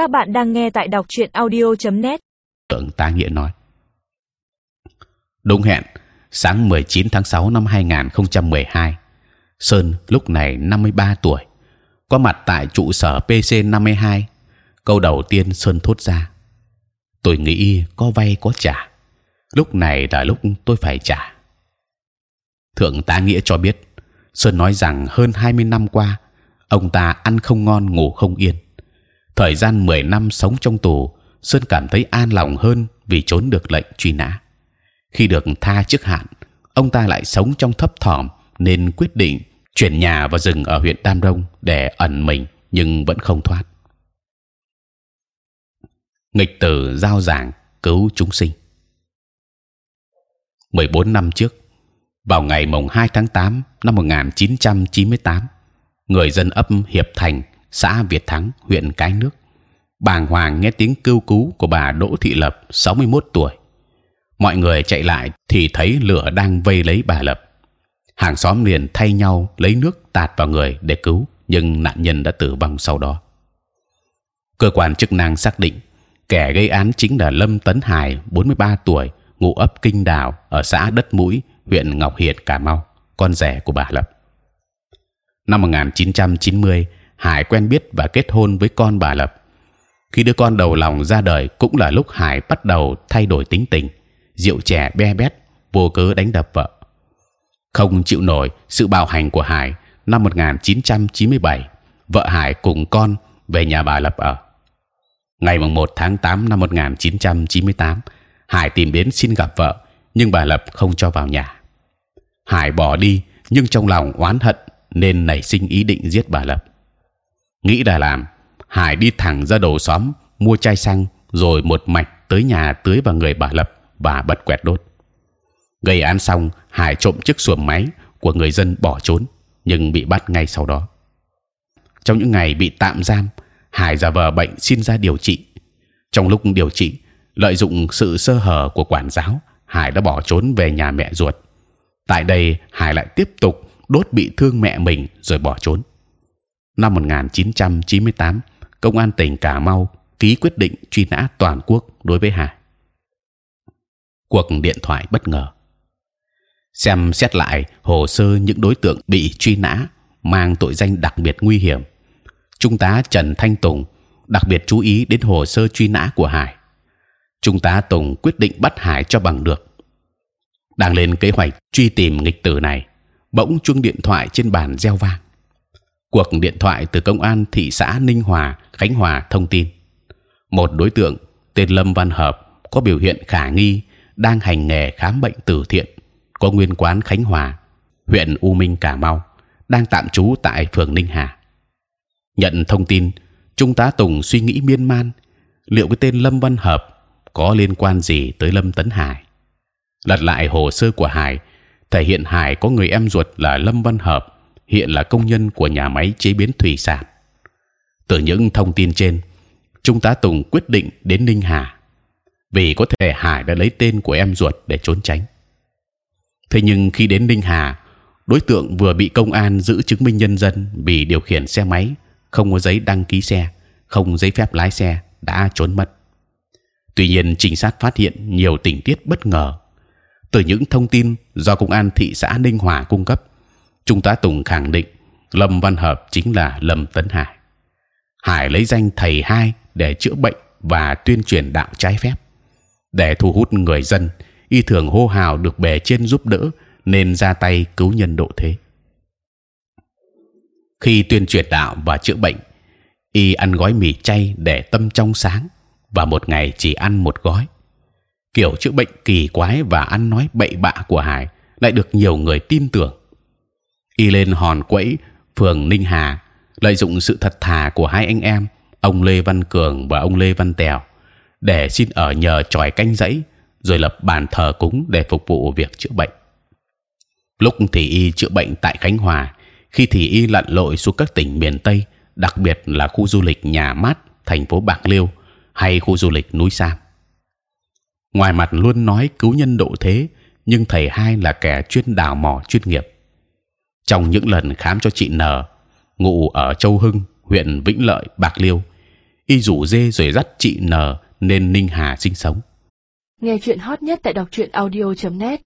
Các bạn đang nghe tại đọc truyện audio.net. Tưởng tá nghĩa nói. Đúng hẹn, sáng 19 tháng 6 năm 2012, Sơn lúc này 53 tuổi, có mặt tại trụ sở PC 52. Câu đầu tiên Sơn thốt ra: Tôi nghĩ có vay có trả. Lúc này là lúc tôi phải trả. Thượng tá nghĩa cho biết, Sơn nói rằng hơn 20 năm qua, ông ta ăn không ngon ngủ không yên. Thời gian 10 năm sống trong tù, Sơn cảm thấy an lòng hơn vì trốn được lệnh truy nã. Khi được tha trước hạn, ông ta lại sống trong thấp thỏm nên quyết định chuyển nhà vào rừng ở huyện Tam Rông để ẩn mình nhưng vẫn không thoát. Nghịch tử giao giảng cứu chúng sinh. 14 năm trước, vào ngày mùng 2 tháng 8 năm 1998, người dân ấp Hiệp Thành, xã Việt Thắng, huyện Cái Nước, bàng hoàng nghe tiếng kêu cứu của bà Đỗ Thị Lập, 61 tuổi. Mọi người chạy lại thì thấy lửa đang vây lấy bà Lập. Hàng xóm liền thay nhau lấy nước tạt vào người để cứu, nhưng nạn nhân đã tử vong sau đó. Cơ quan chức năng xác định kẻ gây án chính là Lâm Tấn Hải, 43 tuổi, ngụ ấp Kinh Đào ở xã Đất Mũi, huyện Ngọc Hiển, Cà Mau, con rể của bà Lập. Năm 1990, Hải quen biết và kết hôn với con bà Lập. Khi đứa con đầu lòng ra đời cũng là lúc Hải bắt đầu thay đổi tính tình, rượu chè be bét, vô cớ đánh đập vợ. Không chịu nổi sự bạo hành của Hải, năm 1997, vợ Hải cùng con về nhà bà Lập ở. Ngày mùng 1 tháng 8 năm 1998, Hải tìm đến xin gặp vợ, nhưng bà Lập không cho vào nhà. Hải bỏ đi, nhưng trong lòng oán hận nên nảy sinh ý định giết bà Lập. Nghĩ đã làm, Hải đi thẳng ra đầu xóm mua chai xăng, rồi một mạch tới nhà tưới vào người bà Lập và bật quẹt đốt. Gây án xong, Hải trộm chiếc xuồng máy của người dân bỏ trốn, nhưng bị bắt ngay sau đó. Trong những ngày bị tạm giam, Hải giả vờ bệnh xin ra điều trị. Trong lúc điều trị, lợi dụng sự sơ hở của quản giáo, Hải đã bỏ trốn về nhà mẹ ruột. Tại đây, Hải lại tiếp tục đốt bị thương mẹ mình rồi bỏ trốn. Năm 1998, công an tỉnh Cà Mau ký quyết định truy nã toàn quốc đối với Hải. Cuộc điện thoại bất ngờ. Xem xét lại hồ sơ những đối tượng bị truy nã mang tội danh đặc biệt nguy hiểm. Trung tá Trần Thanh Tùng đặc biệt chú ý đến hồ sơ truy nã của Hải. Trung tá Tùng quyết định bắt Hải cho bằng được. Đang lên kế hoạch truy tìm nghịch tử này, bỗng chuông điện thoại trên bàn reo vang. Cuộc điện thoại từ công an thị xã Ninh Hòa, Khánh Hòa thông tin một đối tượng tên Lâm Văn Hợp có biểu hiện khả nghi đang hành nghề khám bệnh từ thiện, có nguyên quán Khánh Hòa, huyện U Minh Cà Mau, đang tạm trú tại phường Ninh Hà. Nhận thông tin, trung tá Tùng suy nghĩ miên man, liệu cái tên Lâm Văn Hợp có liên quan gì tới Lâm Tấn Hải? Lật lại hồ sơ của Hải, thể hiện Hải có người em ruột là Lâm Văn Hợp, hiện là công nhân của nhà máy chế biến thủy sản. Từ những thông tin trên, trung tá Tùng quyết định đến Ninh Hà, vì có thể Hải đã lấy tên của em ruột để trốn tránh. Thế nhưng khi đến Ninh Hà, đối tượng vừa bị công an giữ chứng minh nhân dân vì điều khiển xe máy không có giấy đăng ký xe, không giấy phép lái xe đã trốn mất. Tuy nhiên, trinh sát phát hiện nhiều tình tiết bất ngờ từ những thông tin do công an thị xã Ninh Hòa cung cấp. Trung tá Tùng khẳng định Lâm Văn Hợp chính là Lâm Tấn Hải. Hải lấy danh thầy hai để chữa bệnh và tuyên truyền đạo trái phép. Để thu hút người dân, y thường hô hào được bề trên giúp đỡ nên ra tay cứu nhân độ thế. Khi tuyên truyền đạo và chữa bệnh, y ăn gói mì chay để tâm trong sáng và một ngày chỉ ăn một gói. Kiểu chữa bệnh kỳ quái và ăn nói bậy bạ của Hải lại được nhiều người tin tưởng. Y lên hòn quẫy phường Ninh Hà lợi dụng sự thật thà của hai anh em ông Lê Văn Cường và ông Lê Văn Tèo để xin ở nhờ tròi canh dãy rồi lập bàn thờ cúng để phục vụ việc chữa bệnh. Lúc thì y chữa bệnh tại Khánh Hòa, khi thì y lặn lội xuống các tỉnh miền Tây, đặc biệt là khu du lịch nhà mát thành phố Bạc Liêu hay khu du lịch núi Sam. Ngoài mặt luôn nói cứu nhân độ thế, nhưng thầy hai là kẻ chuyên đào mỏ chuyên nghiệp. Trong những lần khám cho chị N, ngụ ở Châu Hưng, huyện Vĩnh Lợi, Bạc Liêu, y rủ dê rồi dắt chị n nên ninh hà sinh sống. Nghe chuyện hot nhất tại đọc truyện audio.net